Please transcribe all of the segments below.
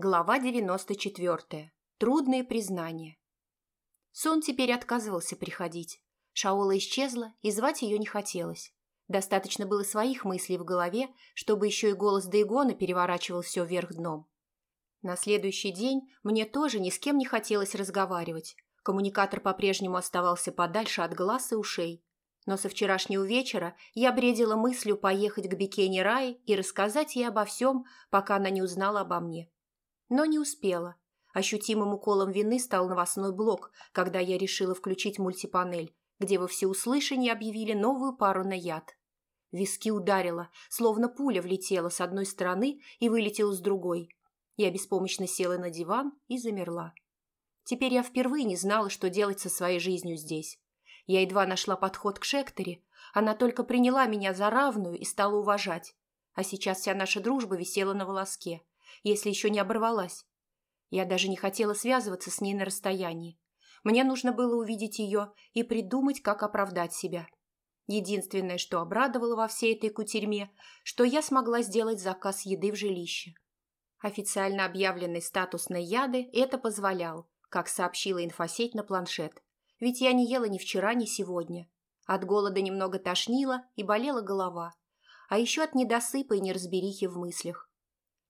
Глава 94. Трудные признания. Сон теперь отказывался приходить. Шаола исчезла, и звать ее не хотелось. Достаточно было своих мыслей в голове, чтобы еще и голос Дейгона переворачивал все вверх дном. На следующий день мне тоже ни с кем не хотелось разговаривать. Коммуникатор по-прежнему оставался подальше от глаз и ушей. Но со вчерашнего вечера я бредила мыслью поехать к Бекене Рай и рассказать ей обо всем, пока она не узнала обо мне. Но не успела. Ощутимым уколом вины стал новостной блок, когда я решила включить мультипанель, где во всеуслышание объявили новую пару на яд. Виски ударило, словно пуля влетела с одной стороны и вылетела с другой. Я беспомощно села на диван и замерла. Теперь я впервые не знала, что делать со своей жизнью здесь. Я едва нашла подход к Шекторе, она только приняла меня за равную и стала уважать. А сейчас вся наша дружба висела на волоске если еще не оборвалась. Я даже не хотела связываться с ней на расстоянии. Мне нужно было увидеть ее и придумать, как оправдать себя. Единственное, что обрадовало во всей этой кутерьме, что я смогла сделать заказ еды в жилище. Официально объявленный статус яды это позволял, как сообщила инфосеть на планшет. Ведь я не ела ни вчера, ни сегодня. От голода немного тошнило и болела голова. А еще от недосыпа и неразберихи в мыслях.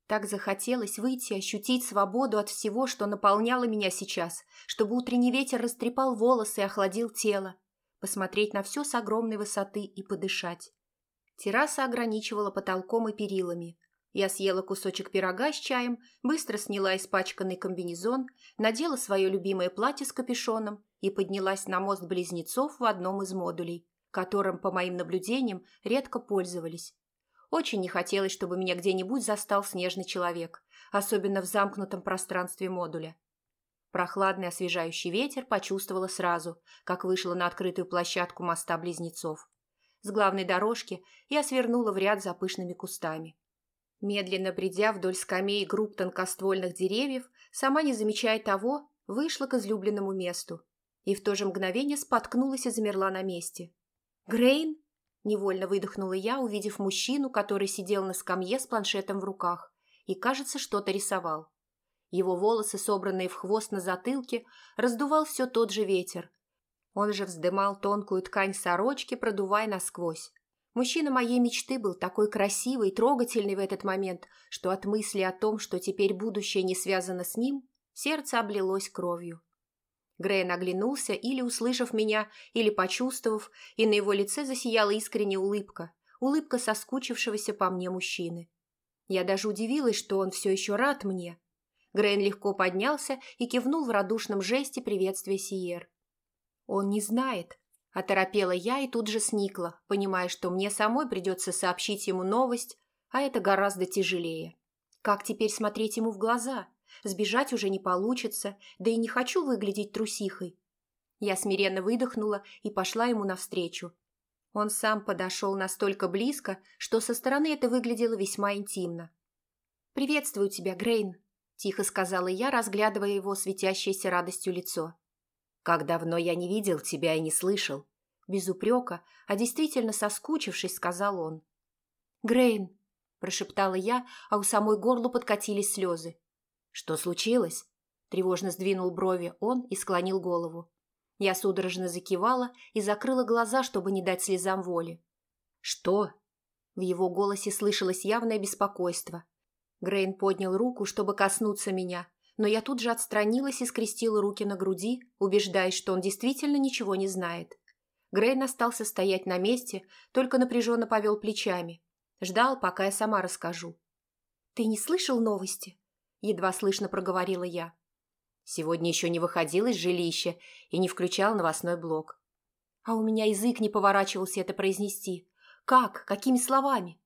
Так захотелось выйти, ощутить свободу от всего, что наполняло меня сейчас, чтобы утренний ветер растрепал волосы и охладил тело, посмотреть на все с огромной высоты и подышать. Терраса ограничивала потолком и перилами. Я съела кусочек пирога с чаем, быстро сняла испачканный комбинезон, надела свое любимое платье с капюшоном и поднялась на мост близнецов в одном из модулей, которым, по моим наблюдениям, редко пользовались. Очень не хотелось, чтобы меня где-нибудь застал снежный человек, особенно в замкнутом пространстве модуля. Прохладный освежающий ветер почувствовала сразу, как вышла на открытую площадку моста близнецов. С главной дорожки я свернула в ряд за пышными кустами. Медленно бредя вдоль скамей групп тонкоствольных деревьев, сама не замечая того, вышла к излюбленному месту и в то же мгновение споткнулась и замерла на месте. «Грейн?» Невольно выдохнула я, увидев мужчину, который сидел на скамье с планшетом в руках и, кажется, что-то рисовал. Его волосы, собранные в хвост на затылке, раздувал все тот же ветер. Он же вздымал тонкую ткань сорочки, продувая насквозь. Мужчина моей мечты был такой красивый и трогательный в этот момент, что от мысли о том, что теперь будущее не связано с ним, сердце облилось кровью. Грейн оглянулся или услышав меня, или почувствовав, и на его лице засияла искренняя улыбка, улыбка соскучившегося по мне мужчины. Я даже удивилась, что он все еще рад мне. Грейн легко поднялся и кивнул в радушном жесте приветствия Сиер. «Он не знает», – оторопела я и тут же сникла, понимая, что мне самой придется сообщить ему новость, а это гораздо тяжелее. Как теперь смотреть ему в глаза? Сбежать уже не получится, да и не хочу выглядеть трусихой. Я смиренно выдохнула и пошла ему навстречу. Он сам подошел настолько близко, что со стороны это выглядело весьма интимно. «Приветствую тебя, Грейн», – тихо сказала я, разглядывая его светящееся радостью лицо. «Как давно я не видел тебя и не слышал», – без упрека, а действительно соскучившись, сказал он. «Грейн», – прошептала я, а у самой горлу подкатились слезы. «Что случилось?» Тревожно сдвинул брови он и склонил голову. Я судорожно закивала и закрыла глаза, чтобы не дать слезам воли. «Что?» В его голосе слышалось явное беспокойство. Грейн поднял руку, чтобы коснуться меня, но я тут же отстранилась и скрестила руки на груди, убеждаясь, что он действительно ничего не знает. Грейн остался стоять на месте, только напряженно повел плечами. Ждал, пока я сама расскажу. «Ты не слышал новости?» Едва слышно проговорила я. Сегодня еще не выходил из жилища и не включал новостной блок. А у меня язык не поворачивался это произнести. Как? Какими словами?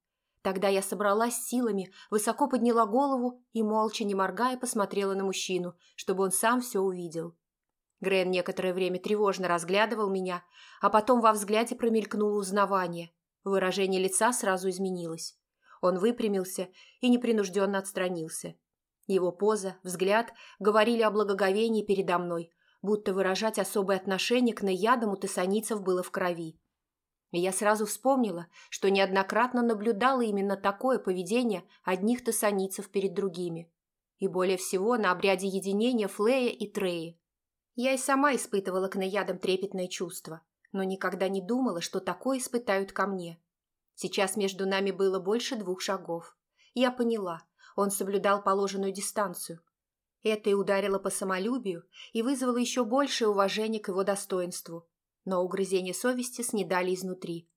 Тогда я собралась силами, высоко подняла голову и, молча не моргая, посмотрела на мужчину, чтобы он сам все увидел. Грен некоторое время тревожно разглядывал меня, а потом во взгляде промелькнуло узнавание. Выражение лица сразу изменилось. Он выпрямился и непринужденно отстранился. Его поза, взгляд говорили о благоговении передо мной, будто выражать особое отношение к наядам у тессаницев было в крови. И я сразу вспомнила, что неоднократно наблюдала именно такое поведение одних тессаницев перед другими. И более всего на обряде единения Флея и Треи. Я и сама испытывала к наядам трепетное чувство, но никогда не думала, что такое испытают ко мне. Сейчас между нами было больше двух шагов. Я поняла, он соблюдал положенную дистанцию. Это и ударило по самолюбию и вызвало еще большее уважение к его достоинству. Но угрызения совести снедали изнутри.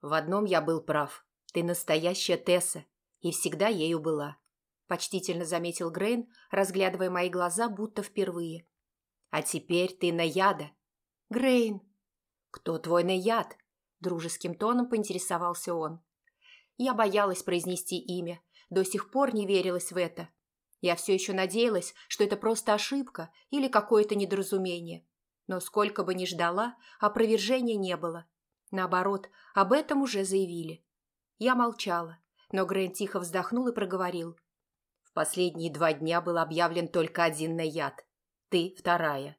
«В одном я был прав. Ты настоящая Тесса, и всегда ею была», – почтительно заметил Грейн, разглядывая мои глаза будто впервые. «А теперь ты Наяда». «Грейн!» «Кто твой Наяд?» – дружеским тоном поинтересовался он. Я боялась произнести имя, до сих пор не верилась в это. Я все еще надеялась, что это просто ошибка или какое-то недоразумение. Но сколько бы ни ждала, опровержения не было. Наоборот, об этом уже заявили. Я молчала, но Грэн тихо вздохнул и проговорил. В последние два дня был объявлен только один наяд. Ты вторая.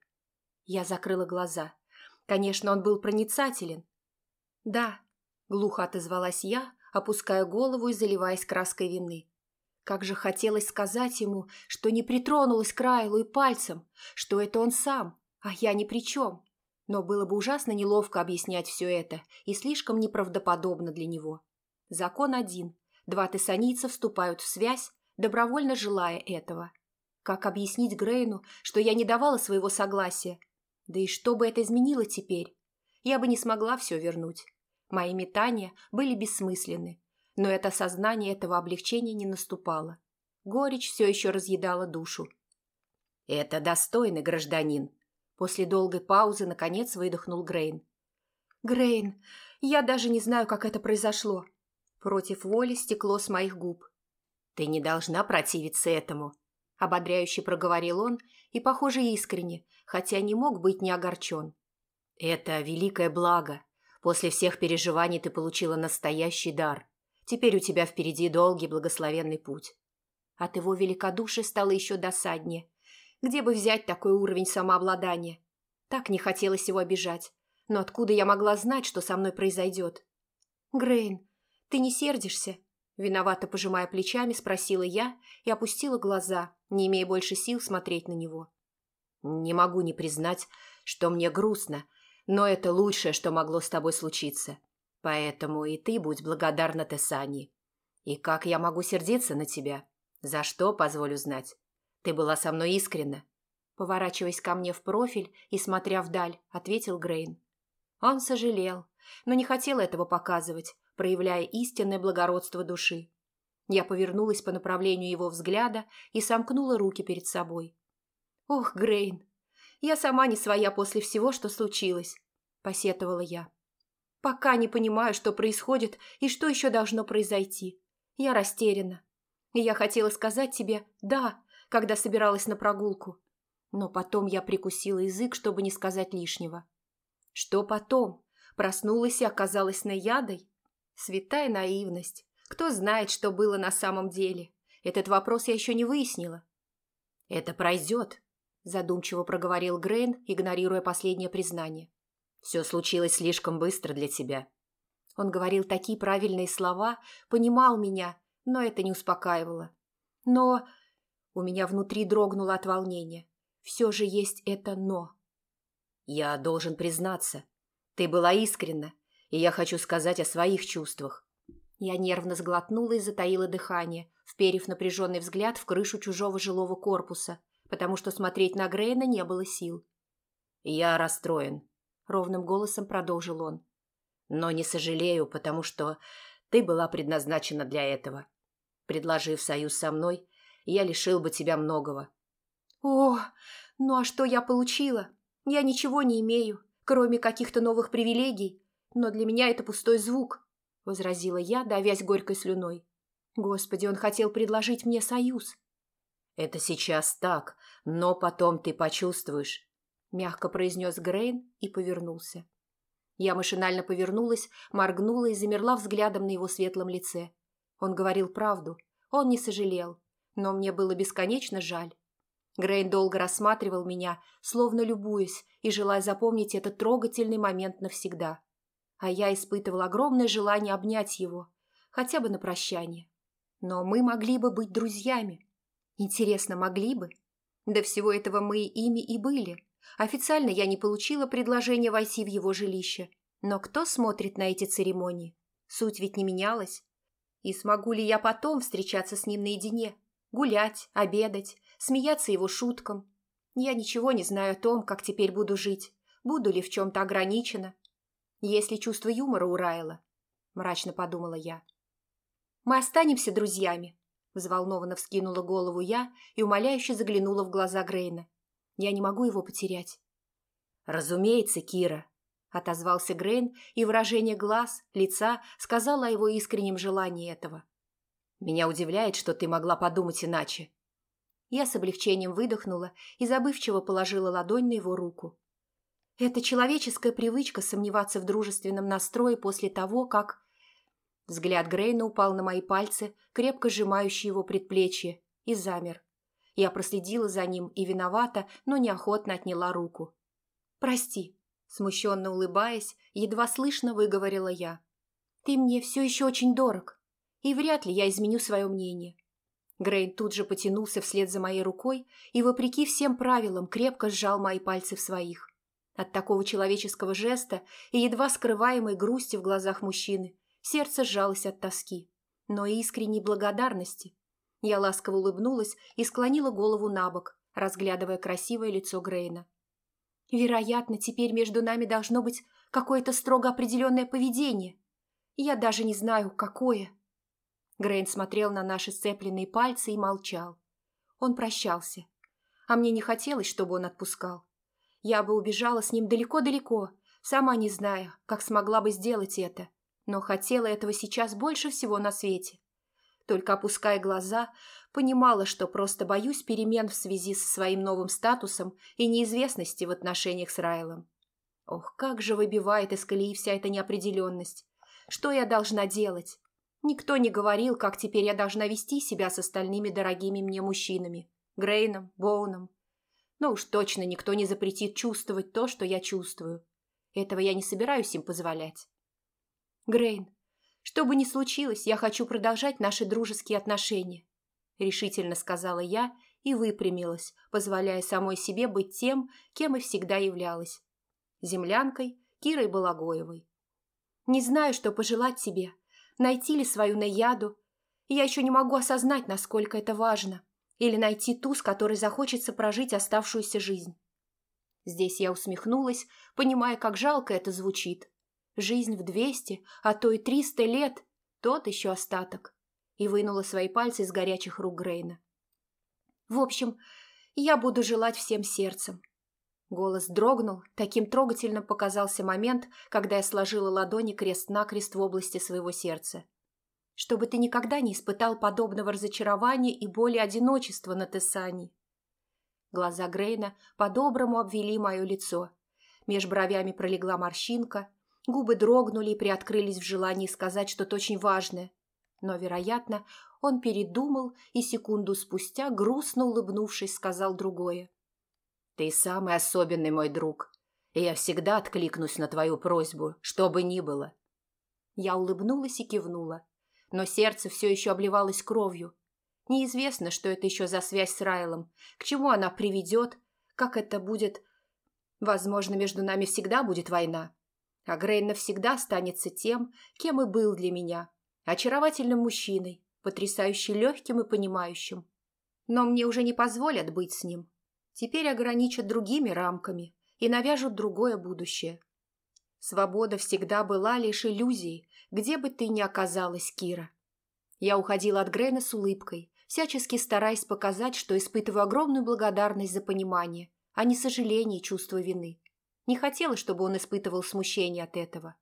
Я закрыла глаза. Конечно, он был проницателен. Да, глухо отозвалась я, опуская голову и заливаясь краской вины. Как же хотелось сказать ему, что не притронулась к Райлу и пальцем, что это он сам, а я ни при чем. Но было бы ужасно неловко объяснять все это и слишком неправдоподобно для него. Закон один. Два тессанийца вступают в связь, добровольно желая этого. Как объяснить Грейну, что я не давала своего согласия? Да и что бы это изменило теперь? Я бы не смогла все вернуть. Мои метания были бессмысленны, но это сознание этого облегчения не наступало. Горечь все еще разъедала душу. «Это достойный гражданин», После долгой паузы, наконец, выдохнул Грейн. «Грейн, я даже не знаю, как это произошло». Против воли стекло с моих губ. «Ты не должна противиться этому», – ободряюще проговорил он, и, похоже, искренне, хотя не мог быть не огорчен. «Это великое благо. После всех переживаний ты получила настоящий дар. Теперь у тебя впереди долгий благословенный путь». От его великодушия стало еще досаднее, где бы взять такой уровень самообладания? Так не хотелось его обижать. Но откуда я могла знать, что со мной произойдет? «Грейн, ты не сердишься?» Виновато пожимая плечами, спросила я и опустила глаза, не имея больше сил смотреть на него. «Не могу не признать, что мне грустно, но это лучшее, что могло с тобой случиться. Поэтому и ты будь благодарна Тесани. И как я могу сердиться на тебя? За что, позволю знать? Ты была со мной искренна. Поворачиваясь ко мне в профиль и смотря вдаль, ответил Грейн. Он сожалел, но не хотел этого показывать, проявляя истинное благородство души. Я повернулась по направлению его взгляда и сомкнула руки перед собой. «Ох, Грейн, я сама не своя после всего, что случилось», – посетовала я. «Пока не понимаю, что происходит и что еще должно произойти. Я растеряна. И я хотела сказать тебе «да», когда собиралась на прогулку. Но потом я прикусила язык, чтобы не сказать лишнего. Что потом? Проснулась и оказалась наядой? Святая наивность. Кто знает, что было на самом деле? Этот вопрос я еще не выяснила. «Это пройдет», – задумчиво проговорил Грейн, игнорируя последнее признание. «Все случилось слишком быстро для тебя». Он говорил такие правильные слова, понимал меня, но это не успокаивало. Но у меня внутри дрогнуло от волнения. Все же есть это «но». «Я должен признаться. Ты была искренна, и я хочу сказать о своих чувствах». Я нервно сглотнула и затаила дыхание, вперев напряженный взгляд в крышу чужого жилого корпуса, потому что смотреть на Грейна не было сил. «Я расстроен», — ровным голосом продолжил он. «Но не сожалею, потому что ты была предназначена для этого. Предложив союз со мной, я лишил бы тебя многого». «О, ну а что я получила? Я ничего не имею, кроме каких-то новых привилегий, но для меня это пустой звук», — возразила я, давясь горькой слюной. «Господи, он хотел предложить мне союз». «Это сейчас так, но потом ты почувствуешь», — мягко произнес Грейн и повернулся. Я машинально повернулась, моргнула и замерла взглядом на его светлом лице. Он говорил правду, он не сожалел, но мне было бесконечно жаль. Грейн долго рассматривал меня, словно любуясь и желая запомнить этот трогательный момент навсегда. А я испытывал огромное желание обнять его, хотя бы на прощание. Но мы могли бы быть друзьями. Интересно, могли бы? До всего этого мы ими и были. Официально я не получила предложение войти в его жилище. Но кто смотрит на эти церемонии? Суть ведь не менялась. И смогу ли я потом встречаться с ним наедине? Гулять, обедать, смеяться его шуткам? Я ничего не знаю о том, как теперь буду жить. Буду ли в чем-то ограничена? Есть ли чувство юмора у Райла? Мрачно подумала я. Мы останемся друзьями. Взволнованно вскинула голову я и умоляюще заглянула в глаза Грейна. Я не могу его потерять. «Разумеется, Кира», — отозвался Грейн, и выражение глаз, лица сказало о его искреннем желании этого. «Меня удивляет, что ты могла подумать иначе». Я с облегчением выдохнула и забывчиво положила ладонь на его руку. Это человеческая привычка сомневаться в дружественном настрое после того, как... Взгляд Грейна упал на мои пальцы, крепко сжимающие его предплечье, и замер. Я проследила за ним и виновата, но неохотно отняла руку. «Прости», – смущенно улыбаясь, едва слышно выговорила я. «Ты мне все еще очень дорог, и вряд ли я изменю свое мнение». Грейн тут же потянулся вслед за моей рукой и, вопреки всем правилам, крепко сжал мои пальцы в своих. От такого человеческого жеста и едва скрываемой грусти в глазах мужчины сердце сжалось от тоски, но и искренней благодарности. Я ласково улыбнулась и склонила голову на бок, разглядывая красивое лицо Грейна. Вероятно, теперь между нами должно быть какое-то строго определенное поведение. Я даже не знаю, какое. Грейн смотрел на наши сцепленные пальцы и молчал. Он прощался. А мне не хотелось, чтобы он отпускал. Я бы убежала с ним далеко-далеко, сама не зная, как смогла бы сделать это, но хотела этого сейчас больше всего на свете. Только опуская глаза, понимала, что просто боюсь перемен в связи со своим новым статусом и неизвестности в отношениях с Райлом. Ох, как же выбивает из колеи вся эта неопределенность. Что я должна делать? Никто не говорил, как теперь я должна вести себя с остальными дорогими мне мужчинами. Грейном, Боуном. Но уж точно никто не запретит чувствовать то, что я чувствую. Этого я не собираюсь им позволять. Грейн, что бы ни случилось, я хочу продолжать наши дружеские отношения», – решительно сказала я и выпрямилась, позволяя самой себе быть тем, кем и всегда являлась – землянкой Кирой Балагоевой. «Не знаю, что пожелать тебе, найти ли свою наяду. Я еще не могу осознать, насколько это важно, или найти ту, с которой захочется прожить оставшуюся жизнь». Здесь я усмехнулась, понимая, как жалко это звучит, Жизнь в двести, а то и триста лет – тот еще остаток. И вынула свои пальцы из горячих рук Грейна. В общем, я буду желать всем сердцем. Голос дрогнул, таким трогательным показался момент, когда я сложила ладони крест-накрест в области своего сердца. Чтобы ты никогда не испытал подобного разочарования и боли одиночества на Тессане. Глаза Грейна по-доброму обвели мое лицо. Меж бровями пролегла морщинка, Губы дрогнули и приоткрылись в желании сказать что-то очень важное. Но, вероятно, он передумал и секунду спустя, грустно улыбнувшись, сказал другое. «Ты самый особенный мой друг, и я всегда откликнусь на твою просьбу, что бы ни было». Я улыбнулась и кивнула, но сердце все еще обливалось кровью. Неизвестно, что это еще за связь с Райлом, к чему она приведет, как это будет... Возможно, между нами всегда будет война, а Грейн навсегда останется тем, кем и был для меня, очаровательным мужчиной, потрясающе легким и понимающим. Но мне уже не позволят быть с ним. Теперь ограничат другими рамками и навяжут другое будущее. Свобода всегда была лишь иллюзией, где бы ты ни оказалась, Кира. Я уходила от Грейна с улыбкой, всячески стараясь показать, что испытываю огромную благодарность за понимание, а не сожаление и чувство вины. Не хотела, чтобы он испытывал смущение от этого.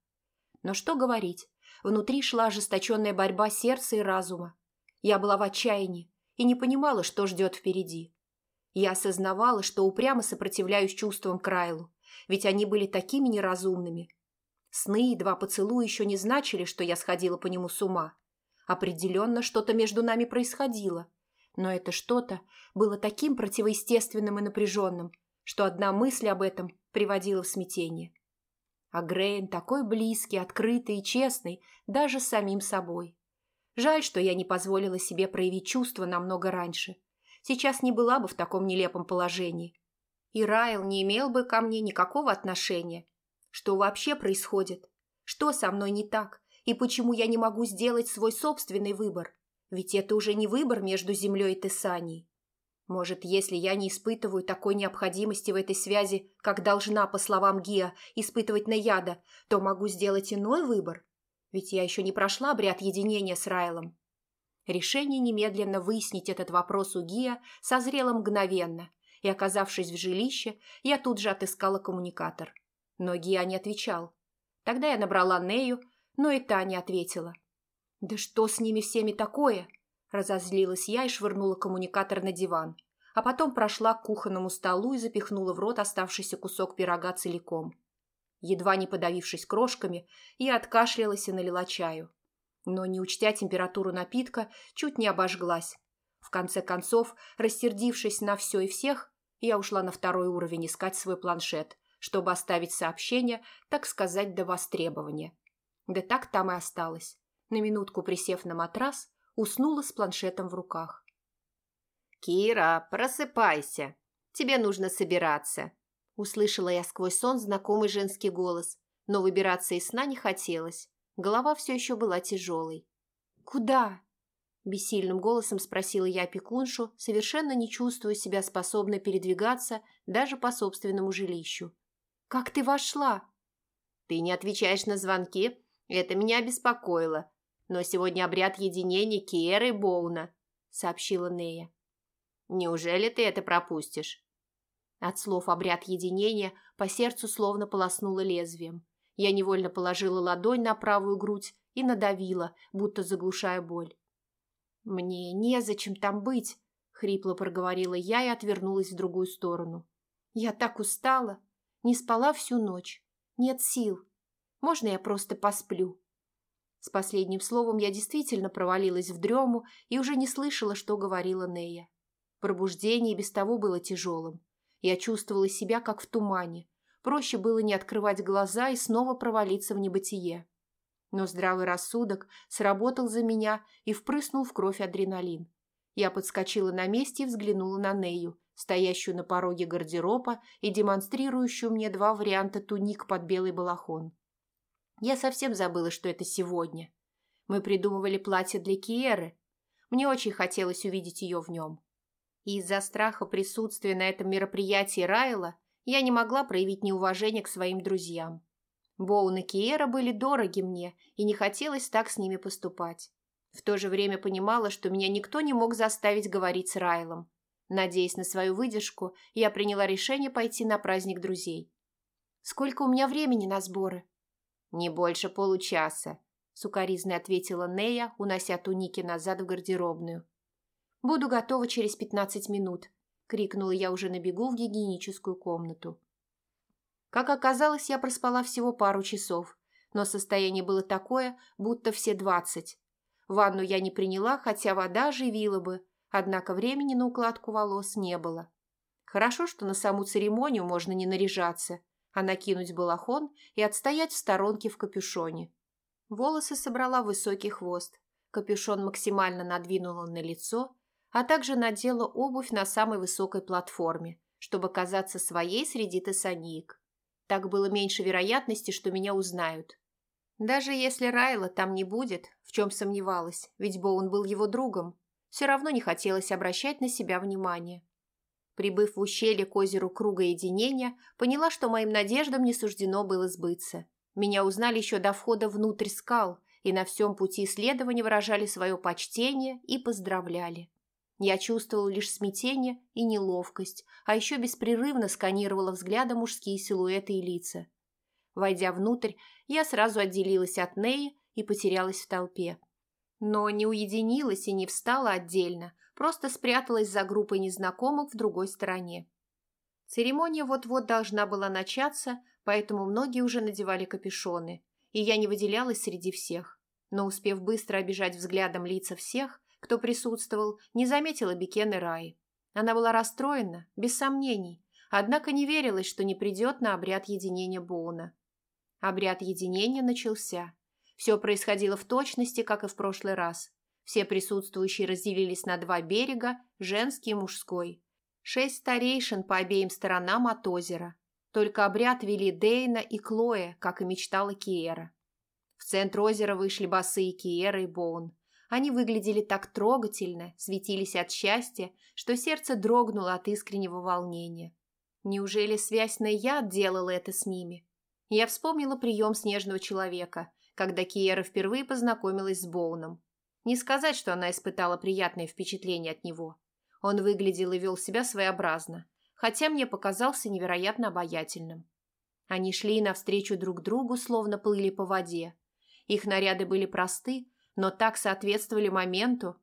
Но что говорить, внутри шла ожесточенная борьба сердца и разума. Я была в отчаянии и не понимала, что ждет впереди. Я осознавала, что упрямо сопротивляюсь чувствам Крайлу, ведь они были такими неразумными. Сны и два поцелуя еще не значили, что я сходила по нему с ума. Определенно что-то между нами происходило, но это что-то было таким противоестественным и напряженным, что одна мысль об этом приводила в смятение. А Грейн такой близкий, открытый и честный, даже самим собой. Жаль, что я не позволила себе проявить чувства намного раньше. сейчас не была бы в таком нелепом положении. И Райл не имел бы ко мне никакого отношения. Что вообще происходит? Что со мной не так? И почему я не могу сделать свой собственный выбор? Ведь это уже не выбор между землей и Тессанией. Может, если я не испытываю такой необходимости в этой связи, как должна, по словам Гиа, испытывать Наяда, то могу сделать иной выбор? Ведь я еще не прошла обряд единения с Райлом. Решение немедленно выяснить этот вопрос у Гия созрело мгновенно, и, оказавшись в жилище, я тут же отыскала коммуникатор. Но Гия не отвечал. Тогда я набрала Нею, но и та не ответила. «Да что с ними всеми такое?» Разозлилась я и швырнула коммуникатор на диван, а потом прошла к кухонному столу и запихнула в рот оставшийся кусок пирога целиком. Едва не подавившись крошками, я откашлялась и налила чаю. Но, не учтя температуру напитка, чуть не обожглась. В конце концов, рассердившись на все и всех, я ушла на второй уровень искать свой планшет, чтобы оставить сообщение, так сказать, до востребования. Да так там и осталось. На минутку присев на матрас, уснула с планшетом в руках. «Кира, просыпайся! Тебе нужно собираться!» Услышала я сквозь сон знакомый женский голос, но выбираться из сна не хотелось. Голова все еще была тяжелой. «Куда?» Бессильным голосом спросила я опекуншу, совершенно не чувствуя себя способной передвигаться даже по собственному жилищу. «Как ты вошла?» «Ты не отвечаешь на звонки? Это меня беспокоило. Но сегодня обряд единения Киеры и Боуна», — сообщила Нея. «Неужели ты это пропустишь?» От слов «обряд единения» по сердцу словно полоснуло лезвием. Я невольно положила ладонь на правую грудь и надавила, будто заглушая боль. «Мне незачем там быть», — хрипло проговорила я и отвернулась в другую сторону. «Я так устала. Не спала всю ночь. Нет сил. Можно я просто посплю?» С последним словом я действительно провалилась в дрему и уже не слышала, что говорила Нея. Пробуждение без того было тяжелым. Я чувствовала себя как в тумане. Проще было не открывать глаза и снова провалиться в небытие. Но здравый рассудок сработал за меня и впрыснул в кровь адреналин. Я подскочила на месте и взглянула на Нею, стоящую на пороге гардероба и демонстрирующую мне два варианта туник под белый балахон. Я совсем забыла, что это сегодня. Мы придумывали платье для Киеры. Мне очень хотелось увидеть ее в нем. И из-за страха присутствия на этом мероприятии Райла я не могла проявить неуважение к своим друзьям. Боун и Киера были дороги мне, и не хотелось так с ними поступать. В то же время понимала, что меня никто не мог заставить говорить с Райлом. Надеясь на свою выдержку, я приняла решение пойти на праздник друзей. «Сколько у меня времени на сборы?» «Не больше получаса», — сукоризной ответила Нея, унося туники назад в гардеробную. «Буду готова через пятнадцать минут», — крикнула я уже на бегу в гигиеническую комнату. Как оказалось, я проспала всего пару часов, но состояние было такое, будто все двадцать. Ванну я не приняла, хотя вода оживила бы, однако времени на укладку волос не было. Хорошо, что на саму церемонию можно не наряжаться, а накинуть балахон и отстоять в сторонке в капюшоне. Волосы собрала высокий хвост, капюшон максимально надвинула на лицо, а также надела обувь на самой высокой платформе, чтобы казаться своей среди тессаниек. Так было меньше вероятности, что меня узнают. Даже если Райла там не будет, в чем сомневалась, ведь Боун был его другом, все равно не хотелось обращать на себя внимание. Прибыв в ущелье к озеру Круга Единения, поняла, что моим надеждам не суждено было сбыться. Меня узнали еще до входа внутрь скал и на всем пути исследования выражали свое почтение и поздравляли. Я чувствовала лишь смятение и неловкость, а еще беспрерывно сканировала взглядом мужские силуэты и лица. Войдя внутрь, я сразу отделилась от Неи и потерялась в толпе. Но не уединилась и не встала отдельно, просто спряталась за группой незнакомых в другой стороне. Церемония вот-вот должна была начаться, поэтому многие уже надевали капюшоны, и я не выделялась среди всех. Но успев быстро обижать взглядом лица всех, кто присутствовал, не заметила Бекены Раи. Она была расстроена, без сомнений, однако не верилась, что не придет на обряд единения Боуна. Обряд единения начался. Все происходило в точности, как и в прошлый раз. Все присутствующие разделились на два берега, женский и мужской. Шесть старейшин по обеим сторонам от озера. Только обряд вели Дейна и Клоя, как и мечтала Киера. В центр озера вышли босые Киера и Боун. Они выглядели так трогательно, светились от счастья, что сердце дрогнуло от искреннего волнения. Неужели связь яд делала это с ними? Я вспомнила прием снежного человека, когда Киера впервые познакомилась с Боуном. Не сказать, что она испытала приятное впечатление от него. Он выглядел и вел себя своеобразно, хотя мне показался невероятно обаятельным. Они шли навстречу друг другу, словно плыли по воде. Их наряды были просты, но так соответствовали моменту.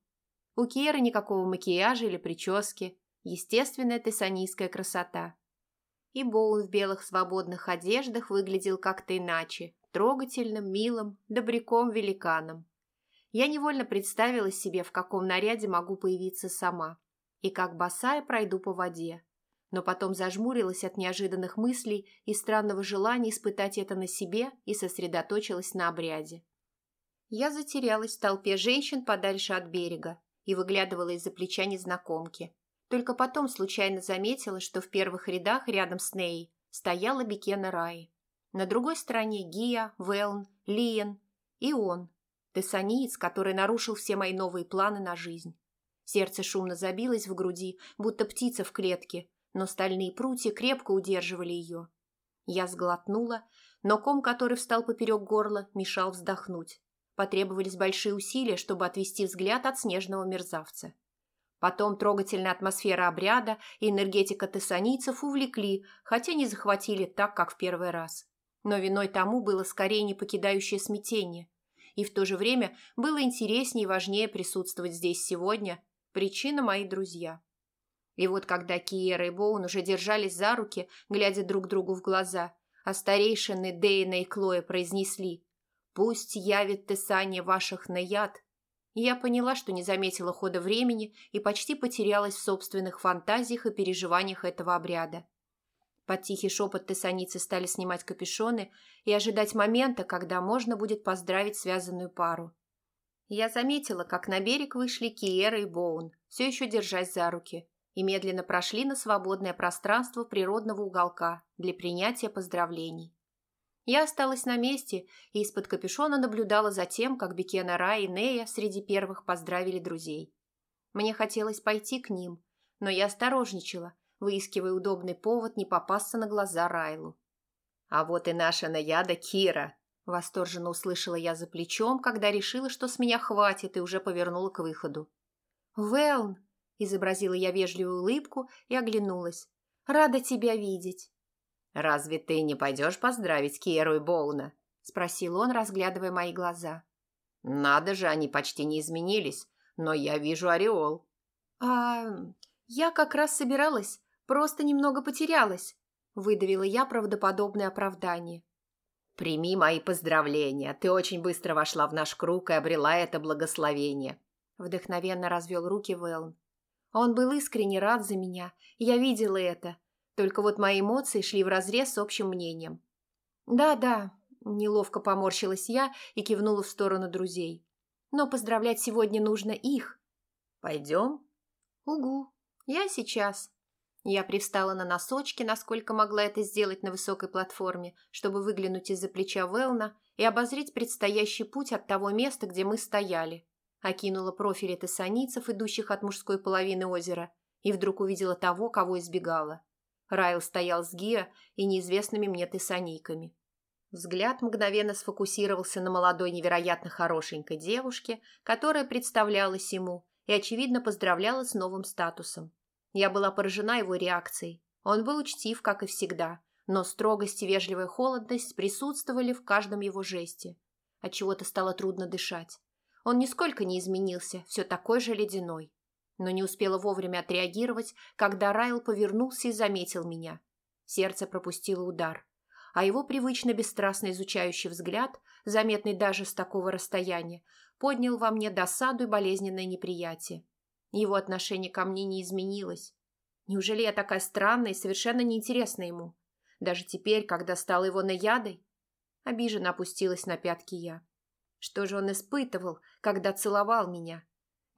У Киеры никакого макияжа или прически, естественная тессанийская красота. И Боун в белых свободных одеждах выглядел как-то иначе, трогательным, милым, добряком-великаном. Я невольно представила себе, в каком наряде могу появиться сама, и как босая пройду по воде. Но потом зажмурилась от неожиданных мыслей и странного желания испытать это на себе и сосредоточилась на обряде. Я затерялась в толпе женщин подальше от берега и выглядывала из-за плеча незнакомки. Только потом случайно заметила, что в первых рядах рядом с Ней стояла Бекена Раи. На другой стороне Гия, Велн, Лиен и он, тессаниец, который нарушил все мои новые планы на жизнь. Сердце шумно забилось в груди, будто птица в клетке, но стальные прутья крепко удерживали ее. Я сглотнула, но ком, который встал поперек горла, мешал вздохнуть. Потребовались большие усилия, чтобы отвести взгляд от снежного мерзавца. Потом трогательная атмосфера обряда и энергетика тессанийцев увлекли, хотя не захватили так, как в первый раз. Но виной тому было скорее не покидающее смятение. И в то же время было интереснее и важнее присутствовать здесь сегодня. Причина мои друзья. И вот когда Киера и Боун уже держались за руки, глядя друг другу в глаза, а старейшины Дейна и Клоя произнесли Пусть явит Тесания ваших наяд. Я поняла, что не заметила хода времени и почти потерялась в собственных фантазиях и переживаниях этого обряда. Под тихий шепот тессаницы стали снимать капюшоны и ожидать момента, когда можно будет поздравить связанную пару. Я заметила, как на берег вышли Киера и Боун, все еще держась за руки, и медленно прошли на свободное пространство природного уголка для принятия поздравлений. Я осталась на месте и из-под капюшона наблюдала за тем, как Бекена Ра и Нея среди первых поздравили друзей. Мне хотелось пойти к ним, но я осторожничала, выискивая удобный повод не попасться на глаза Райлу. «А вот и наша наяда Кира!» – восторженно услышала я за плечом, когда решила, что с меня хватит, и уже повернула к выходу. «Вэлн!» – изобразила я вежливую улыбку и оглянулась. «Рада тебя видеть!» «Разве ты не пойдешь поздравить Киеру и Боуна?» – спросил он, разглядывая мои глаза. «Надо же, они почти не изменились, но я вижу ореол». «А я как раз собиралась, просто немного потерялась», – выдавила я правдоподобное оправдание. «Прими мои поздравления, ты очень быстро вошла в наш круг и обрела это благословение», – вдохновенно развел руки Вэлн. Он был искренне рад за меня, я видела это, только вот мои эмоции шли вразрез с общим мнением. «Да-да», – неловко поморщилась я и кивнула в сторону друзей. «Но поздравлять сегодня нужно их». «Пойдем?» «Угу, я сейчас». Я привстала на носочки, насколько могла это сделать на высокой платформе, чтобы выглянуть из-за плеча Велна и обозреть предстоящий путь от того места, где мы стояли. Окинула профили тессаницев, идущих от мужской половины озера, и вдруг увидела того, кого избегала. Райл стоял с Гиа и неизвестными мне тессанийками. Взгляд мгновенно сфокусировался на молодой невероятно хорошенькой девушке, которая представлялась ему и, очевидно, поздравляла с новым статусом. Я была поражена его реакцией. Он был учтив, как и всегда, но строгость и вежливая холодность присутствовали в каждом его жесте. Отчего-то стало трудно дышать. Он нисколько не изменился, все такой же ледяной но не успела вовремя отреагировать, когда Райл повернулся и заметил меня. Сердце пропустило удар, а его привычно бесстрастно изучающий взгляд, заметный даже с такого расстояния, поднял во мне досаду и болезненное неприятие. Его отношение ко мне не изменилось. Неужели я такая странная и совершенно неинтересна ему? Даже теперь, когда стала его наядой? Обиженно опустилась на пятки я. Что же он испытывал, когда целовал меня?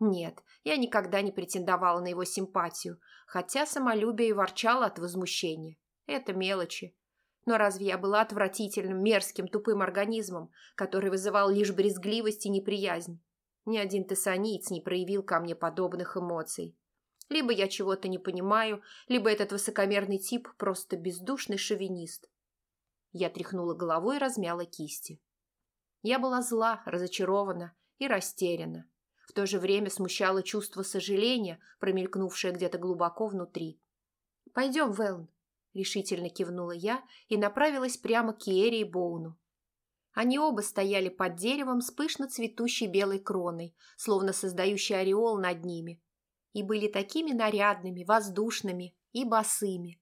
Нет, я никогда не претендовала на его симпатию, хотя самолюбие и ворчало от возмущения. Это мелочи. Но разве я была отвратительным, мерзким, тупым организмом, который вызывал лишь брезгливость и неприязнь? Ни один тессаниец не проявил ко мне подобных эмоций. Либо я чего-то не понимаю, либо этот высокомерный тип просто бездушный шовинист. Я тряхнула головой и размяла кисти. Я была зла, разочарована и растеряна. В то же время смущало чувство сожаления, промелькнувшее где-то глубоко внутри. «Пойдем, Велн», — решительно кивнула я и направилась прямо к Киэре и Боуну. Они оба стояли под деревом с пышно цветущей белой кроной, словно создающий ореол над ними, и были такими нарядными, воздушными и босыми.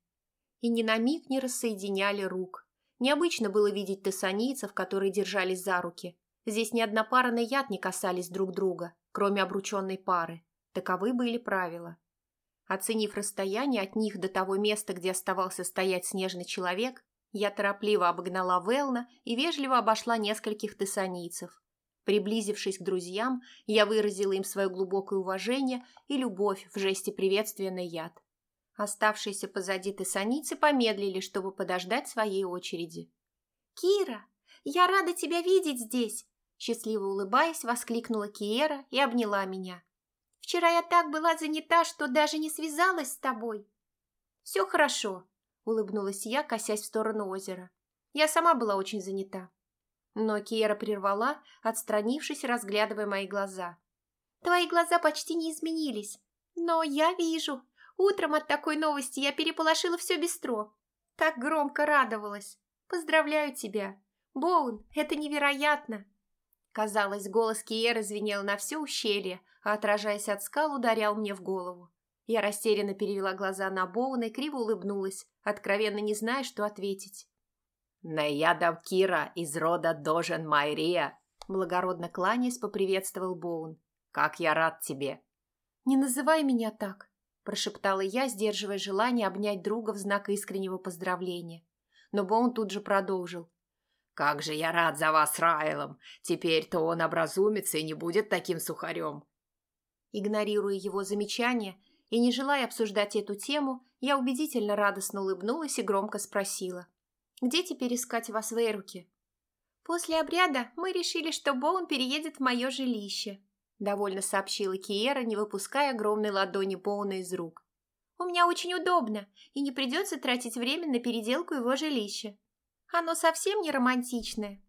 И ни на миг не рассоединяли рук. Необычно было видеть тессанийцев, которые держались за руки. Здесь ни одна пара на яд не касались друг друга, кроме обрученной пары. Таковы были правила. Оценив расстояние от них до того места, где оставался стоять снежный человек, я торопливо обогнала Велна и вежливо обошла нескольких тессанийцев. Приблизившись к друзьям, я выразила им свое глубокое уважение и любовь в жесте приветствия на яд. Оставшиеся позади тессаницы помедлили, чтобы подождать своей очереди. «Кира, я рада тебя видеть здесь!» Счастливо улыбаясь, воскликнула Киера и обняла меня. «Вчера я так была занята, что даже не связалась с тобой». «Все хорошо», — улыбнулась я, косясь в сторону озера. «Я сама была очень занята». Но Киера прервала, отстранившись, разглядывая мои глаза. «Твои глаза почти не изменились. Но я вижу. Утром от такой новости я переполошила все бистро. Так громко радовалась. Поздравляю тебя. Боун, это невероятно!» Казалось, голос Киеры звенел на все ущелье, а, отражаясь от скал, ударял мне в голову. Я растерянно перевела глаза на Боуна и криво улыбнулась, откровенно не зная, что ответить. «Наядав Кира из рода Дожен Майрия», благородно кланяясь, поприветствовал Боун. «Как я рад тебе!» «Не называй меня так», прошептала я, сдерживая желание обнять друга в знак искреннего поздравления. Но Боун тут же продолжил. «Как же я рад за вас, Райлом! Теперь-то он образумится и не будет таким сухарем!» Игнорируя его замечание и не желая обсуждать эту тему, я убедительно радостно улыбнулась и громко спросила. Где теперь искать вас в Эйруке?» «После обряда мы решили, что Боун переедет в мое жилище», довольно сообщила Киера, не выпуская огромной ладони Боуна из рук. «У меня очень удобно, и не придется тратить время на переделку его жилища. Оно совсем не романтичное».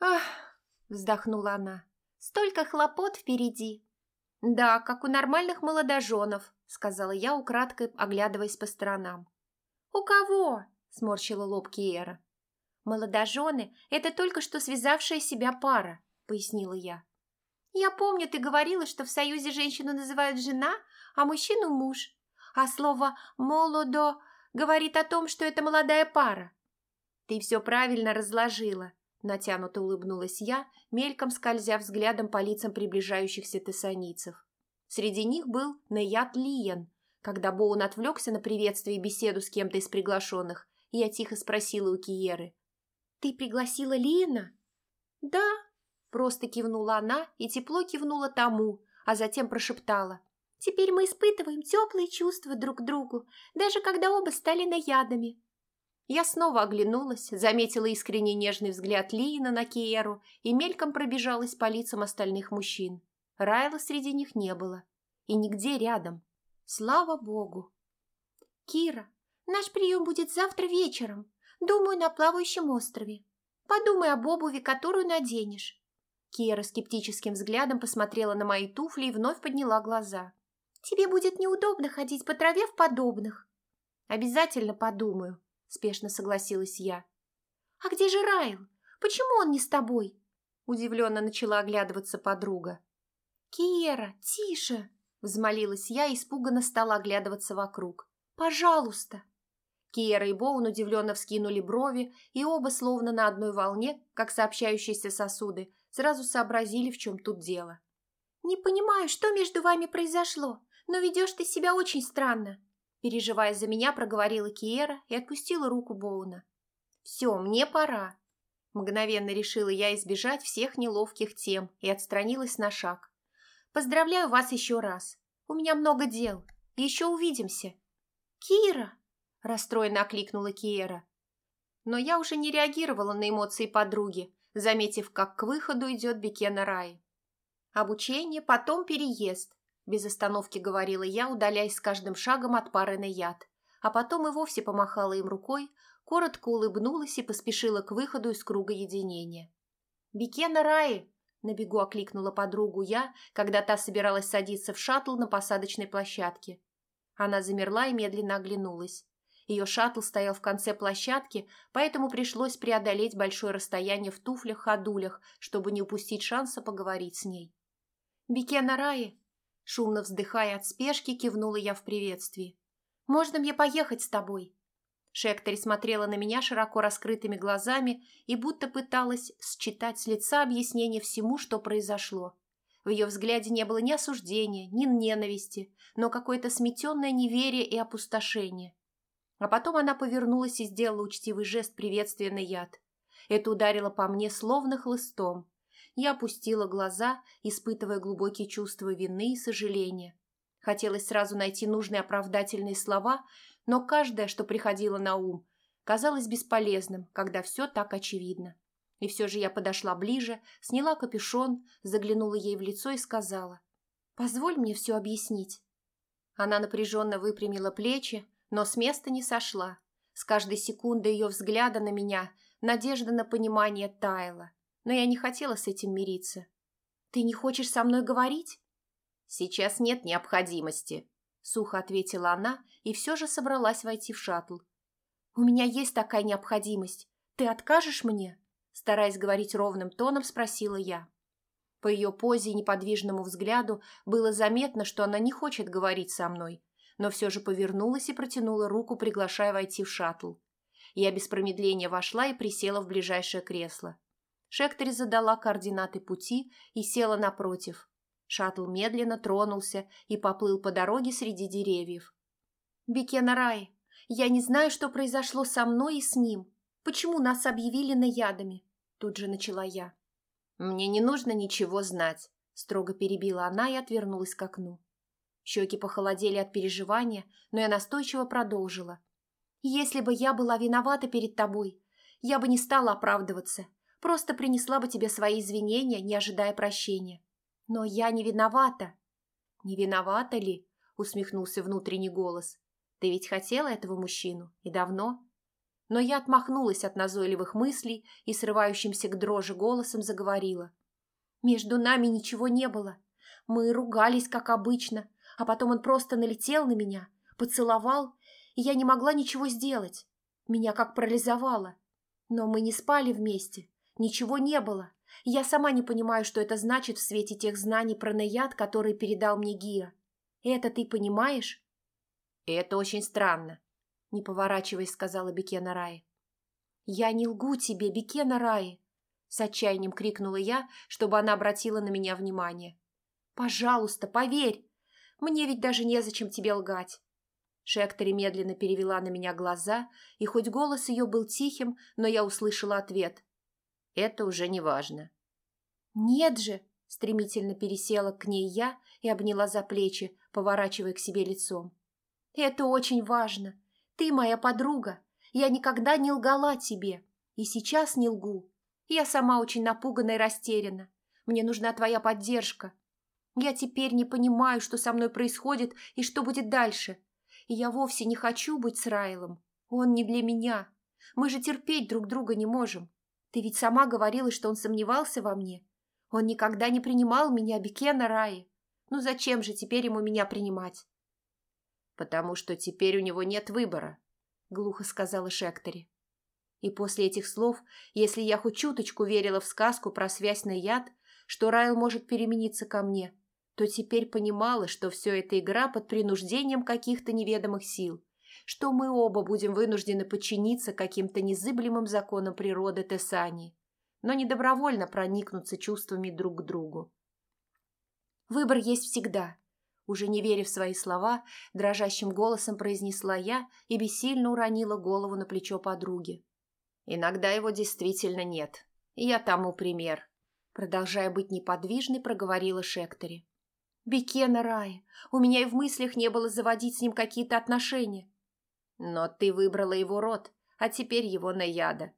«Ах!» – вздохнула она. «Столько хлопот впереди!» «Да, как у нормальных молодоженов», – сказала я, украдкой оглядываясь по сторонам. «У кого?» – сморщила лоб Киера. «Молодожены – это только что связавшая себя пара», – пояснила я. «Я помню, ты говорила, что в Союзе женщину называют жена, а мужчину муж. А слово «молодо» говорит о том, что это молодая пара». «Ты все правильно разложила», – натянуто улыбнулась я, мельком скользя взглядом по лицам приближающихся тессаницев. Среди них был Наят Лиен. Когда Боун отвлекся на приветствие и беседу с кем-то из приглашенных, я тихо спросила у Киеры. «Ты пригласила Лина?» «Да», – просто кивнула она и тепло кивнула тому, а затем прошептала. «Теперь мы испытываем теплые чувства друг к другу, даже когда оба стали наядами». Я снова оглянулась, заметила искренне нежный взгляд Лиина на Киеру и мельком пробежалась по лицам остальных мужчин. Райла среди них не было. И нигде рядом. Слава богу. «Кира, Наш прием будет завтра вечером. Думаю, на плавающем острове. Подумай об обуви, которую наденешь». Кира скептическим взглядом посмотрела на мои туфли и вновь подняла глаза. «Тебе будет неудобно ходить по траве в подобных». «Обязательно подумаю», – спешно согласилась я. «А где же Райл? Почему он не с тобой?» Удивленно начала оглядываться подруга. «Киера, тише!» – взмолилась я испуганно стала оглядываться вокруг. «Пожалуйста!» Киера и Боун удивленно вскинули брови, и оба, словно на одной волне, как сообщающиеся сосуды, сразу сообразили, в чем тут дело. «Не понимаю, что между вами произошло, но ведешь ты себя очень странно», переживая за меня, проговорила Киера и отпустила руку Боуна. «Все, мне пора». Мгновенно решила я избежать всех неловких тем и отстранилась на шаг. Поздравляю вас еще раз. У меня много дел. Еще увидимся. Кира! Расстроенно окликнула Киера. Но я уже не реагировала на эмоции подруги, заметив, как к выходу идет Бекена Рай. Обучение, потом переезд, без остановки говорила я, удаляясь с каждым шагом от пары на яд, а потом и вовсе помахала им рукой, коротко улыбнулась и поспешила к выходу из круга единения. «Бекена Раи!» – на бегу окликнула подругу я, когда та собиралась садиться в шаттл на посадочной площадке. Она замерла и медленно оглянулась. Ее шаттл стоял в конце площадки, поэтому пришлось преодолеть большое расстояние в туфлях-ходулях, чтобы не упустить шанса поговорить с ней. «Бекена Раи!» Шумно вздыхая от спешки, кивнула я в приветствии. «Можно мне поехать с тобой?» Шектори смотрела на меня широко раскрытыми глазами и будто пыталась считать с лица объяснение всему, что произошло. В ее взгляде не было ни осуждения, ни ненависти, но какое-то сметенное неверие и опустошение. А потом она повернулась и сделала учтивый жест приветствия на яд. Это ударило по мне словно хлыстом. Я опустила глаза, испытывая глубокие чувства вины и сожаления. Хотелось сразу найти нужные оправдательные слова, но каждое, что приходило на ум, казалось бесполезным, когда все так очевидно. И все же я подошла ближе, сняла капюшон, заглянула ей в лицо и сказала, «Позволь мне все объяснить». Она напряженно выпрямила плечи, но с места не сошла. С каждой секунды ее взгляда на меня надежда на понимание таяла но я не хотела с этим мириться. «Ты не хочешь со мной говорить?» «Сейчас нет необходимости», — сухо ответила она и все же собралась войти в шаттл. «У меня есть такая необходимость. Ты откажешь мне?» Стараясь говорить ровным тоном, спросила я. По ее позе и неподвижному взгляду было заметно, что она не хочет говорить со мной, но все же повернулась и протянула руку, приглашая войти в шаттл. Я без промедления вошла и присела в ближайшее кресло. Шектори задала координаты пути и села напротив. Шаттл медленно тронулся и поплыл по дороге среди деревьев. «Бекена Рай, я не знаю, что произошло со мной и с ним. Почему нас объявили наядами?» Тут же начала я. «Мне не нужно ничего знать», – строго перебила она и отвернулась к окну. Щеки похолодели от переживания, но я настойчиво продолжила. «Если бы я была виновата перед тобой, я бы не стала оправдываться Просто принесла бы тебе свои извинения, не ожидая прощения. Но я не виновата. Не виновата ли? Усмехнулся внутренний голос. Ты ведь хотела этого мужчину? И давно? Но я отмахнулась от назойливых мыслей и срывающимся к дрожи голосом заговорила. Между нами ничего не было. Мы ругались, как обычно, а потом он просто налетел на меня, поцеловал, и я не могла ничего сделать. Меня как парализовало. Но мы не спали вместе, Ничего не было. Я сама не понимаю, что это значит в свете тех знаний про наяд, которые передал мне Гия. Это ты понимаешь? Это очень странно, не поворачиваясь, сказала Бекена Раи. Я не лгу тебе, Бекена Раи, с отчаянием крикнула я, чтобы она обратила на меня внимание. Пожалуйста, поверь. Мне ведь даже незачем тебе лгать. Шектори медленно перевела на меня глаза, и хоть голос ее был тихим, но я услышала ответ. Это уже не важно. «Нет же!» – стремительно пересела к ней я и обняла за плечи, поворачивая к себе лицом. «Это очень важно. Ты моя подруга. Я никогда не лгала тебе. И сейчас не лгу. Я сама очень напугана и растеряна. Мне нужна твоя поддержка. Я теперь не понимаю, что со мной происходит и что будет дальше. И я вовсе не хочу быть с Райлом. Он не для меня. Мы же терпеть друг друга не можем. Ты ведь сама говорила, что он сомневался во мне. Он никогда не принимал меня, Бекена Раи. Ну зачем же теперь ему меня принимать? Потому что теперь у него нет выбора, глухо сказала Шектори. И после этих слов, если я хоть чуточку верила в сказку про связь на яд, что Райл может перемениться ко мне, то теперь понимала, что все это игра под принуждением каких-то неведомых сил, что мы оба будем вынуждены подчиниться каким-то незыблемым законам природы Тесании, но не добровольно проникнуться чувствами друг к другу. Выбор есть всегда. Уже не веря в свои слова, дрожащим голосом произнесла я и бессильно уронила голову на плечо подруги. Иногда его действительно нет. Я тому пример. Продолжая быть неподвижной, проговорила Шектори. Бекена Рая, у меня и в мыслях не было заводить с ним какие-то отношения. Но ты выбрала его род, а теперь его наяда.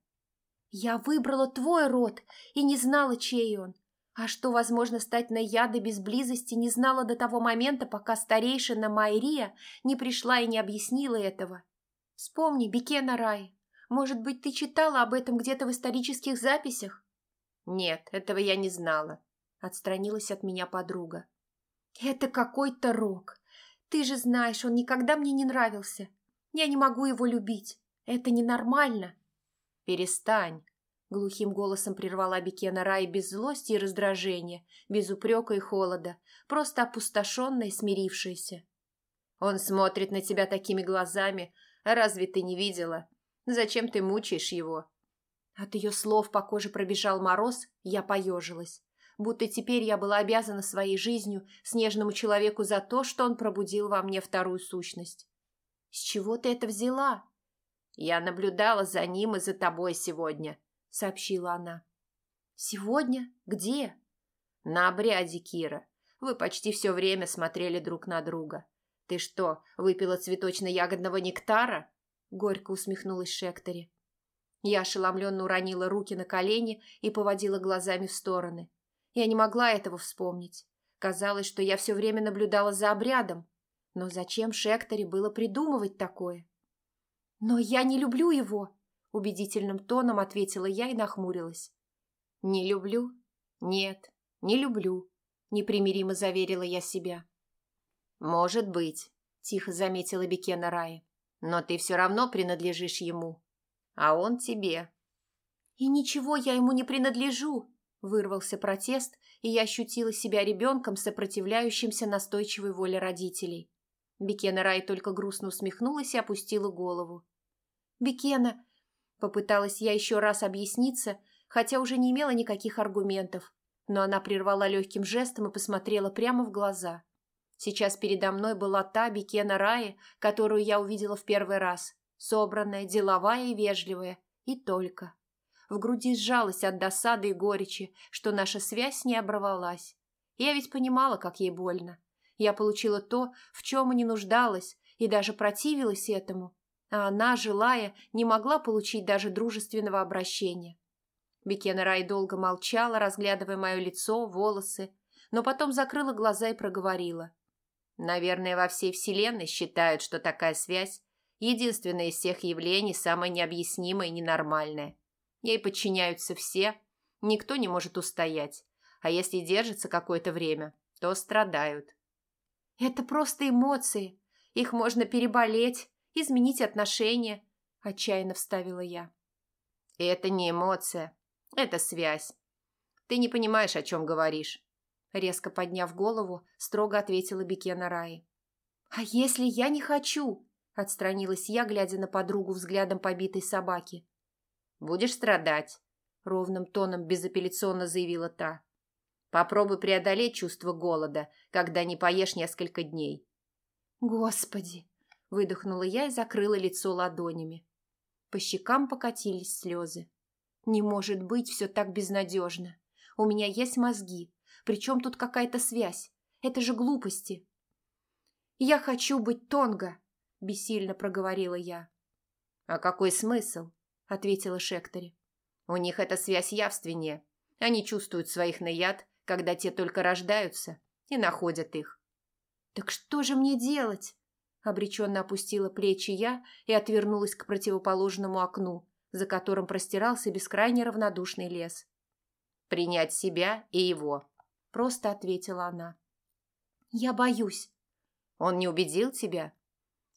Я выбрала твой род и не знала, чей он. А что возможно стать наядой без близости, не знала до того момента, пока старейшина Майрия не пришла и не объяснила этого. Вспомни, Бекена Рай, может быть, ты читала об этом где-то в исторических записях? Нет, этого я не знала. Отстранилась от меня подруга. Это какой-то рок. Ты же знаешь, он никогда мне не нравился. Я не могу его любить. Это ненормально. Перестань. Глухим голосом прервала Бекена Рай без злости и раздражения, без упрека и холода, просто опустошенная и смирившаяся. Он смотрит на тебя такими глазами. Разве ты не видела? Зачем ты мучаешь его? От ее слов по коже пробежал мороз, я поежилась. Будто теперь я была обязана своей жизнью снежному человеку за то, что он пробудил во мне вторую сущность. «С чего ты это взяла?» «Я наблюдала за ним и за тобой сегодня», — сообщила она. «Сегодня? Где?» «На обряде, Кира. Вы почти все время смотрели друг на друга. Ты что, выпила цветочно-ягодного нектара?» Горько усмехнулась Шектори. Я ошеломленно уронила руки на колени и поводила глазами в стороны. Я не могла этого вспомнить. Казалось, что я все время наблюдала за обрядом. Но зачем Шектори было придумывать такое? «Но я не люблю его!» Убедительным тоном ответила я и нахмурилась. «Не люблю? Нет, не люблю», — непримиримо заверила я себя. «Может быть», — тихо заметила Бекена Рай, «но ты все равно принадлежишь ему, а он тебе». «И ничего я ему не принадлежу», — вырвался протест, и я ощутила себя ребенком, сопротивляющимся настойчивой воле родителей. Бекена Рай только грустно усмехнулась и опустила голову. «Бекена, Попыталась я еще раз объясниться, хотя уже не имела никаких аргументов, но она прервала легким жестом и посмотрела прямо в глаза. Сейчас передо мной была та Бекена Раи, которую я увидела в первый раз, собранная, деловая и вежливая, и только. В груди сжалась от досады и горечи, что наша связь не оборвалась. Я ведь понимала, как ей больно. Я получила то, в чем не нуждалась, и даже противилась этому, а она, желая, не могла получить даже дружественного обращения. Бекена Рай долго молчала, разглядывая мое лицо, волосы, но потом закрыла глаза и проговорила. «Наверное, во всей Вселенной считают, что такая связь – единственное из всех явлений самое необъяснимое и ненормальное. Ей подчиняются все, никто не может устоять, а если держится какое-то время, то страдают». «Это просто эмоции, их можно переболеть», изменить отношения», – отчаянно вставила я. «Это не эмоция, это связь. Ты не понимаешь, о чем говоришь», – резко подняв голову, строго ответила Бекена Раи. «А если я не хочу?» – отстранилась я, глядя на подругу взглядом побитой собаки. «Будешь страдать», – ровным тоном безапелляционно заявила та. «Попробуй преодолеть чувство голода, когда не поешь несколько дней». «Господи!» Выдохнула я и закрыла лицо ладонями. По щекам покатились слезы. Не может быть все так безнадежно. У меня есть мозги. Причем тут какая-то связь? Это же глупости. «Я хочу быть Тонго», – бессильно проговорила я. «А какой смысл?» – ответила Шектори. «У них эта связь явственнее. Они чувствуют своих наяд, когда те только рождаются, и находят их». «Так что же мне делать?» Обреченно опустила плечи я и отвернулась к противоположному окну, за которым простирался бескрайне равнодушный лес. «Принять себя и его», – просто ответила она. «Я боюсь». «Он не убедил тебя?»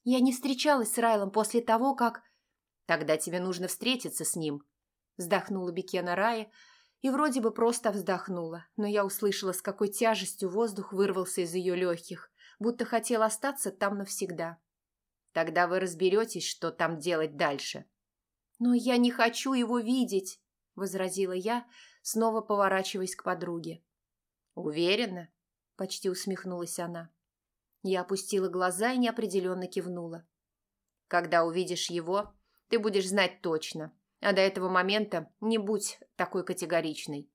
«Я не встречалась с Райлом после того, как...» «Тогда тебе нужно встретиться с ним», – вздохнула Бекена Рая, и вроде бы просто вздохнула, но я услышала, с какой тяжестью воздух вырвался из ее легких, будто хотел остаться там навсегда. Тогда вы разберетесь, что там делать дальше. «Но я не хочу его видеть», — возразила я, снова поворачиваясь к подруге. «Уверена?» — почти усмехнулась она. Я опустила глаза и неопределенно кивнула. «Когда увидишь его, ты будешь знать точно, а до этого момента не будь такой категоричной».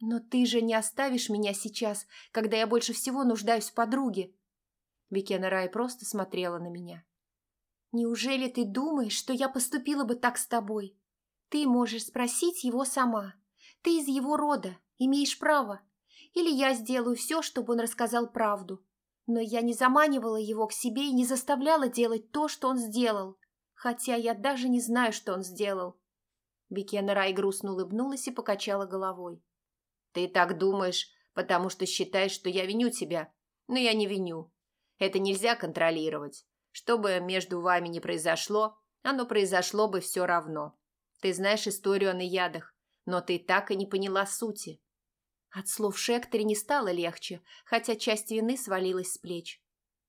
«Но ты же не оставишь меня сейчас, когда я больше всего нуждаюсь в подруге!» Бекена Рай просто смотрела на меня. «Неужели ты думаешь, что я поступила бы так с тобой? Ты можешь спросить его сама. Ты из его рода, имеешь право. Или я сделаю все, чтобы он рассказал правду. Но я не заманивала его к себе и не заставляла делать то, что он сделал. Хотя я даже не знаю, что он сделал». Бекена Рай грустно улыбнулась и покачала головой. Ты так думаешь, потому что считаешь, что я виню тебя. Но я не виню. Это нельзя контролировать. Что бы между вами ни произошло, оно произошло бы все равно. Ты знаешь историю о наядах, но ты так и не поняла сути. От слов Шектори не стало легче, хотя часть вины свалилась с плеч.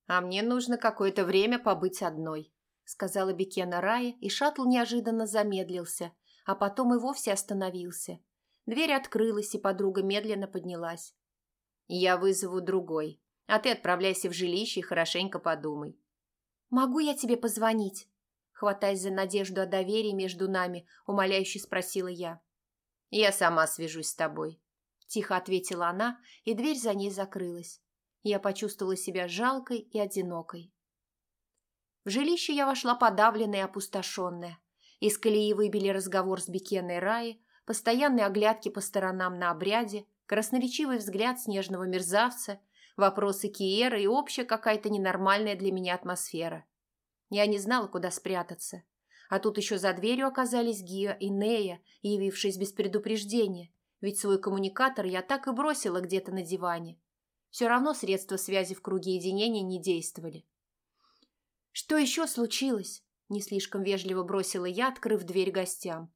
«А мне нужно какое-то время побыть одной», — сказала Бекена Рая, и шаттл неожиданно замедлился, а потом и вовсе остановился. Дверь открылась, и подруга медленно поднялась. «Я вызову другой, а ты отправляйся в жилище и хорошенько подумай». «Могу я тебе позвонить?» Хватаясь за надежду о доверии между нами, умоляюще спросила я. «Я сама свяжусь с тобой», – тихо ответила она, и дверь за ней закрылась. Я почувствовала себя жалкой и одинокой. В жилище я вошла подавленная и опустошенная. Из колеи выбили разговор с Бекенной Раи, постоянные оглядки по сторонам на обряде, красноречивый взгляд снежного мерзавца, вопросы Киера и общая какая-то ненормальная для меня атмосфера. Я не знала, куда спрятаться. А тут еще за дверью оказались Гиа и Нея, явившись без предупреждения, ведь свой коммуникатор я так и бросила где-то на диване. Все равно средства связи в круге единения не действовали. «Что еще случилось?» – не слишком вежливо бросила я, открыв дверь гостям.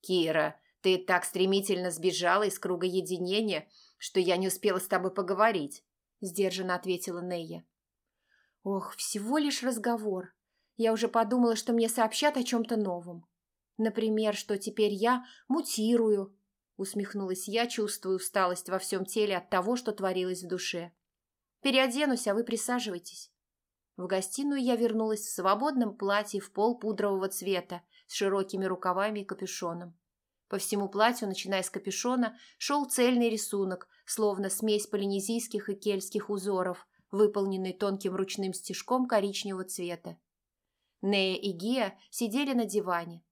«Кира, ты так стремительно сбежала из круга единения, что я не успела с тобой поговорить», – сдержанно ответила Нея. «Ох, всего лишь разговор. Я уже подумала, что мне сообщат о чем-то новом. Например, что теперь я мутирую», – усмехнулась я, чувствуя усталость во всем теле от того, что творилось в душе. «Переоденусь, а вы присаживайтесь». В гостиную я вернулась в свободном платье в пол пудрового цвета с широкими рукавами и капюшоном. По всему платью, начиная с капюшона, шел цельный рисунок, словно смесь полинезийских и кельтских узоров, выполненный тонким ручным стежком коричневого цвета. Нея и Гия сидели на диване.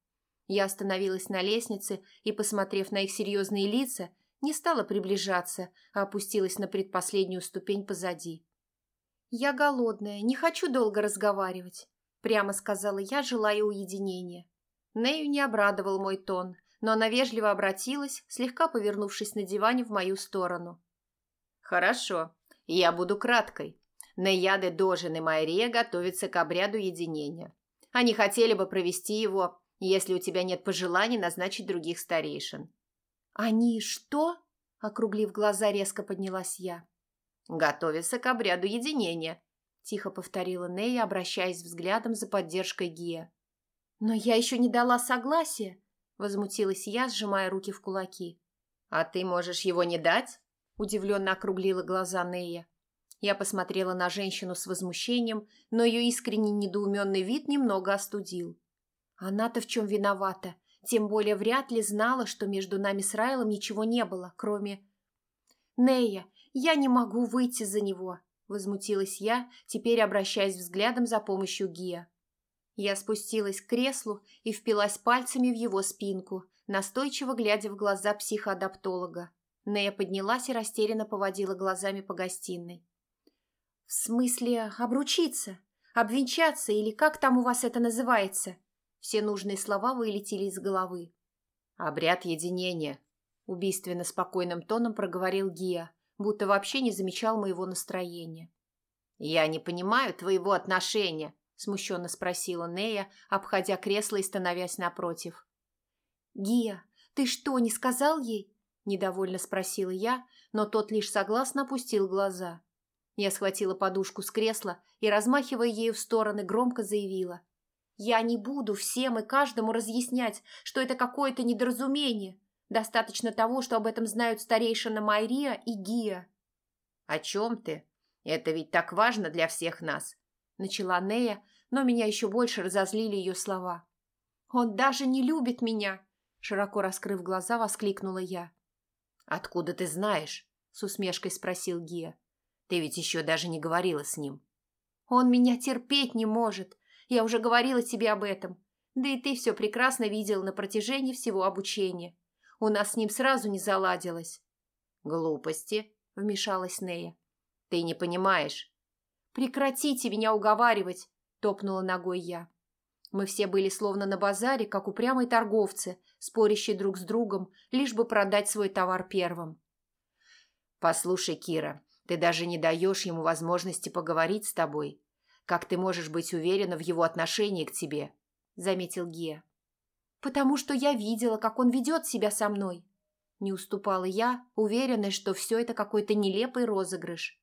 Я остановилась на лестнице и, посмотрев на их серьезные лица, не стала приближаться, а опустилась на предпоследнюю ступень позади. «Я голодная, не хочу долго разговаривать», – прямо сказала я, желая уединения. Нею не обрадовал мой тон, но она вежливо обратилась, слегка повернувшись на диване в мою сторону. «Хорошо, я буду краткой. Наяды Дожин и Майрия готовятся к обряду единения. Они хотели бы провести его, если у тебя нет пожеланий назначить других старейшин». «Они что?» – округлив глаза, резко поднялась я. «Готовятся к обряду единения», – тихо повторила Нея, обращаясь взглядом за поддержкой Гия. «Но я еще не дала согласия», – возмутилась я, сжимая руки в кулаки. «А ты можешь его не дать?» – удивленно округлила глаза Нея. Я посмотрела на женщину с возмущением, но ее искренне недоуменный вид немного остудил. Она-то в чем виновата? Тем более вряд ли знала, что между нами с Райлом ничего не было, кроме... «Нея, я не могу выйти за него», – возмутилась я, теперь обращаясь взглядом за помощью Гия. Я спустилась к креслу и впилась пальцами в его спинку, настойчиво глядя в глаза психоадаптолога. Нея поднялась и растерянно поводила глазами по гостиной. «В смысле обручиться? Обвенчаться или как там у вас это называется?» Все нужные слова вылетели из головы. «Обряд единения», – убийственно спокойным тоном проговорил Гия, будто вообще не замечал моего настроения. «Я не понимаю твоего отношения», смущенно спросила Нея, обходя кресло и становясь напротив. «Гия, ты что, не сказал ей?» – недовольно спросила я, но тот лишь согласно опустил глаза. Я схватила подушку с кресла и, размахивая ею в стороны, громко заявила. «Я не буду всем и каждому разъяснять, что это какое-то недоразумение. Достаточно того, что об этом знают старейшина Майрия и Гия». «О чем ты? Это ведь так важно для всех нас начала Нея, но меня еще больше разозлили ее слова. «Он даже не любит меня!» Широко раскрыв глаза, воскликнула я. «Откуда ты знаешь?» – с усмешкой спросил Гия. «Ты ведь еще даже не говорила с ним». «Он меня терпеть не может. Я уже говорила тебе об этом. Да и ты все прекрасно видел на протяжении всего обучения. У нас с ним сразу не заладилось». «Глупости», – вмешалась Нея. «Ты не понимаешь». «Прекратите меня уговаривать», – топнула ногой я. Мы все были словно на базаре, как упрямые торговцы, спорящие друг с другом, лишь бы продать свой товар первым. «Послушай, Кира, ты даже не даешь ему возможности поговорить с тобой. Как ты можешь быть уверена в его отношении к тебе?» – заметил Гея. «Потому что я видела, как он ведет себя со мной». Не уступала я, уверенная, что все это какой-то нелепый розыгрыш.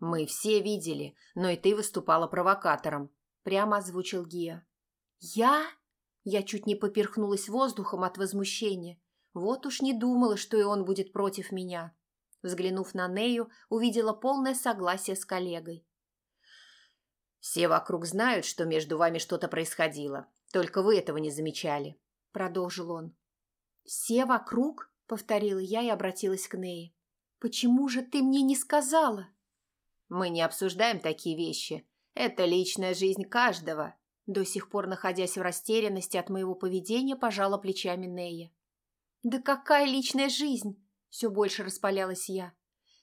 «Мы все видели, но и ты выступала провокатором», – прямо озвучил Гия. «Я?» Я чуть не поперхнулась воздухом от возмущения. Вот уж не думала, что и он будет против меня. Взглянув на Нею, увидела полное согласие с коллегой. «Все вокруг знают, что между вами что-то происходило. Только вы этого не замечали», — продолжил он. «Все вокруг?» — повторила я и обратилась к Нее. «Почему же ты мне не сказала?» «Мы не обсуждаем такие вещи. Это личная жизнь каждого», до сих пор, находясь в растерянности от моего поведения, пожала плечами Нея. «Да какая личная жизнь!» – все больше распалялась я.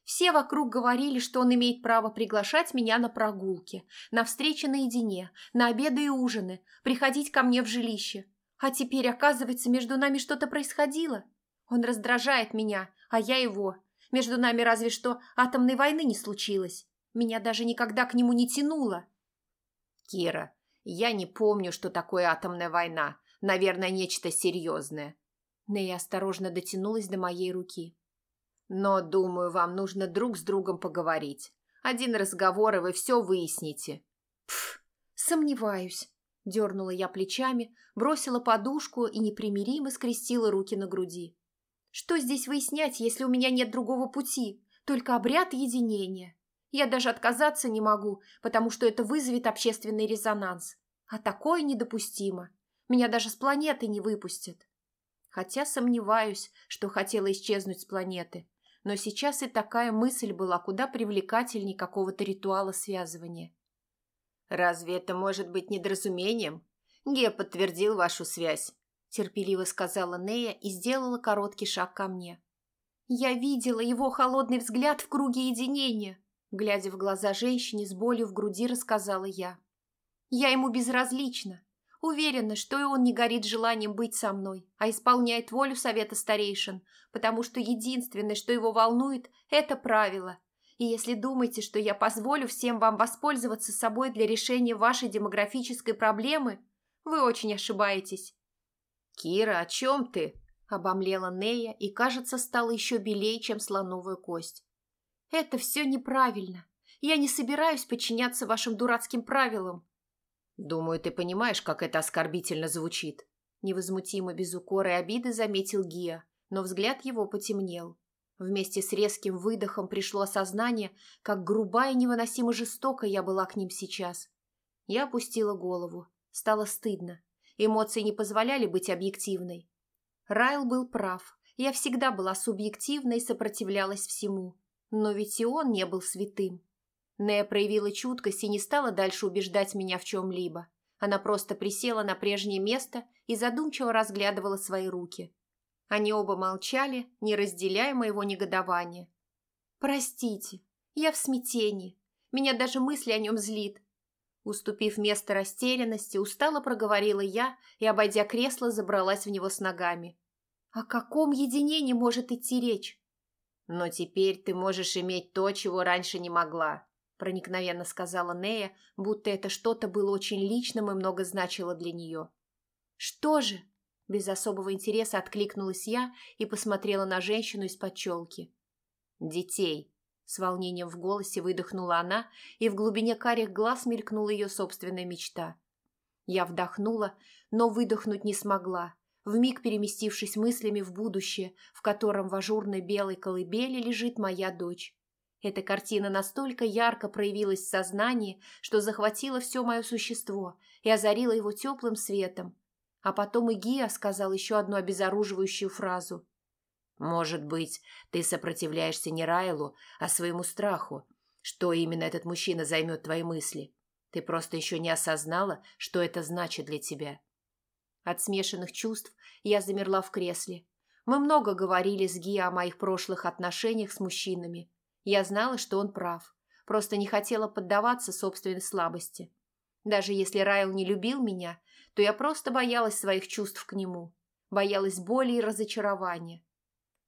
Все вокруг говорили, что он имеет право приглашать меня на прогулки, на встречи наедине, на обеды и ужины, приходить ко мне в жилище. А теперь, оказывается, между нами что-то происходило. Он раздражает меня, а я его. Между нами разве что атомной войны не случилось. Меня даже никогда к нему не тянуло. «Кира, я не помню, что такое атомная война. Наверное, нечто серьезное. Нея осторожно дотянулась до моей руки. Но, думаю, вам нужно друг с другом поговорить. Один разговор, и вы все выясните. Пф, сомневаюсь. Дернула я плечами, бросила подушку и непримиримо скрестила руки на груди. Что здесь выяснять, если у меня нет другого пути? Только обряд единения. Я даже отказаться не могу, потому что это вызовет общественный резонанс. А такое недопустимо. Меня даже с планеты не выпустят. Хотя сомневаюсь, что хотела исчезнуть с планеты. Но сейчас и такая мысль была куда привлекательней какого-то ритуала связывания. «Разве это может быть недоразумением? Ге подтвердил вашу связь», – терпеливо сказала Нея и сделала короткий шаг ко мне. «Я видела его холодный взгляд в круге единения», Глядя в глаза женщине с болью в груди, рассказала я. Я ему безразлична. Уверена, что и он не горит желанием быть со мной, а исполняет волю совета старейшин, потому что единственное, что его волнует, это правило. И если думаете, что я позволю всем вам воспользоваться собой для решения вашей демографической проблемы, вы очень ошибаетесь. «Кира, о чем ты?» – обомлела Нея и, кажется, стала еще белее, чем слоновая кость. «Это все неправильно. Я не собираюсь подчиняться вашим дурацким правилам». «Думаю, ты понимаешь, как это оскорбительно звучит». Невозмутимо без укора и обиды заметил Гия, но взгляд его потемнел. Вместе с резким выдохом пришло осознание, как груба и невыносимо жестоко я была к ним сейчас. Я опустила голову. Стало стыдно. Эмоции не позволяли быть объективной. Райл был прав. Я всегда была субъективной и сопротивлялась всему. Но ведь и он не был святым. Нея проявила чуткость и не стала дальше убеждать меня в чем-либо. Она просто присела на прежнее место и задумчиво разглядывала свои руки. Они оба молчали, не разделяя моего негодования. «Простите, я в смятении. Меня даже мысли о нем злит». Уступив место растерянности, устало проговорила я и, обойдя кресло, забралась в него с ногами. «О каком единении может идти речь? «Но теперь ты можешь иметь то, чего раньше не могла», проникновенно сказала Нея, будто это что-то было очень личным и много значило для нее. «Что же?» Без особого интереса откликнулась я и посмотрела на женщину из-под челки. «Детей!» С волнением в голосе выдохнула она, и в глубине карих глаз мелькнула ее собственная мечта. Я вдохнула, но выдохнуть не смогла, вмиг переместившись мыслями в будущее, в котором в ажурной белой колыбели лежит моя дочь. Эта картина настолько ярко проявилась в сознании, что захватила все мое существо и озарила его теплым светом. А потом и Гия сказал еще одну обезоруживающую фразу. Может быть, ты сопротивляешься не Райлу, а своему страху, что именно этот мужчина займет твои мысли. Ты просто еще не осознала, что это значит для тебя. От смешанных чувств я замерла в кресле. Мы много говорили с Ги о моих прошлых отношениях с мужчинами. Я знала, что он прав. Просто не хотела поддаваться собственной слабости. Даже если Райл не любил меня, то я просто боялась своих чувств к нему. Боялась боли и разочарования.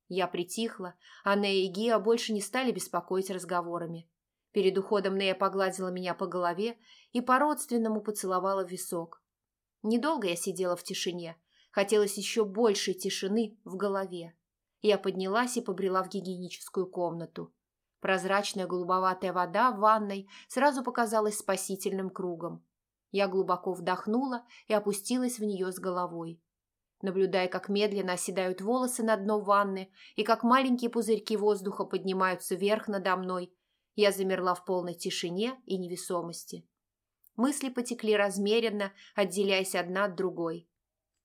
Я притихла, а Нея и Гиа больше не стали беспокоить разговорами. Перед уходом Нея погладила меня по голове и по-родственному поцеловала в висок. Недолго я сидела в тишине. Хотелось еще большей тишины в голове. Я поднялась и побрела в гигиеническую комнату. Прозрачная голубоватая вода в ванной сразу показалась спасительным кругом. Я глубоко вдохнула и опустилась в нее с головой. Наблюдая, как медленно оседают волосы на дно ванны и как маленькие пузырьки воздуха поднимаются вверх надо мной, я замерла в полной тишине и невесомости. Мысли потекли размеренно, отделяясь одна от другой.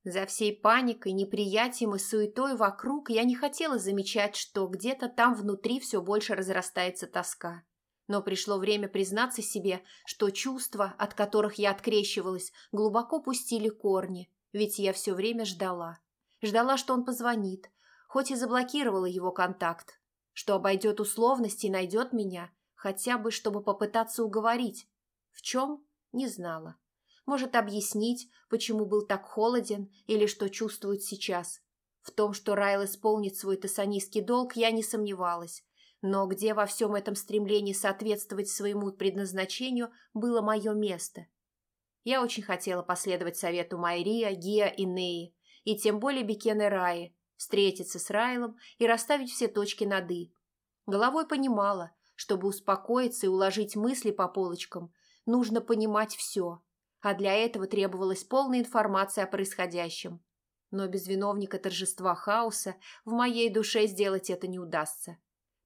За всей паникой, неприятием и суетой вокруг я не хотела замечать, что где-то там внутри все больше разрастается тоска. Но пришло время признаться себе, что чувства, от которых я открещивалась, глубоко пустили корни, ведь я все время ждала. Ждала, что он позвонит, хоть и заблокировала его контакт, что обойдет условности и найдет меня, хотя бы чтобы попытаться уговорить. В чем? Не знала. Может объяснить, почему был так холоден или что чувствует сейчас. В том, что Райл исполнит свой тессанийский долг, я не сомневалась. Но где во всем этом стремлении соответствовать своему предназначению было мое место? Я очень хотела последовать совету Майрия, Гия и Неи, и тем более Бекены Раи, встретиться с Райлом и расставить все точки над «и». Головой понимала, чтобы успокоиться и уложить мысли по полочкам, нужно понимать все, а для этого требовалась полная информация о происходящем. Но без виновника торжества хаоса в моей душе сделать это не удастся.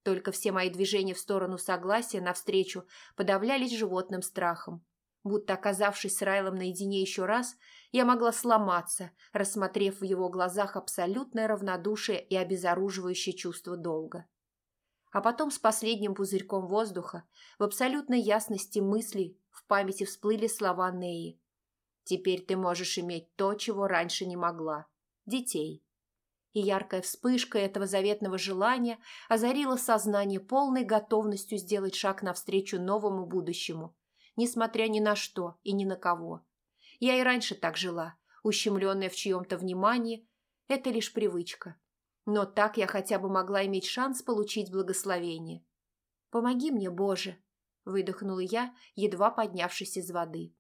Только все мои движения в сторону согласия навстречу подавлялись животным страхом. Будто оказавшись с Райлом наедине еще раз, я могла сломаться, рассмотрев в его глазах абсолютное равнодушие и обезоруживающее чувство долга. А потом с последним пузырьком воздуха, в абсолютной ясности мыслей, в памяти всплыли слова Неи. «Теперь ты можешь иметь то, чего раньше не могла. Детей» и яркая вспышка этого заветного желания озарила сознание полной готовностью сделать шаг навстречу новому будущему, несмотря ни на что и ни на кого. Я и раньше так жила, ущемленная в чьем-то внимании, это лишь привычка. Но так я хотя бы могла иметь шанс получить благословение. «Помоги мне, Боже!» – выдохнула я, едва поднявшись из воды.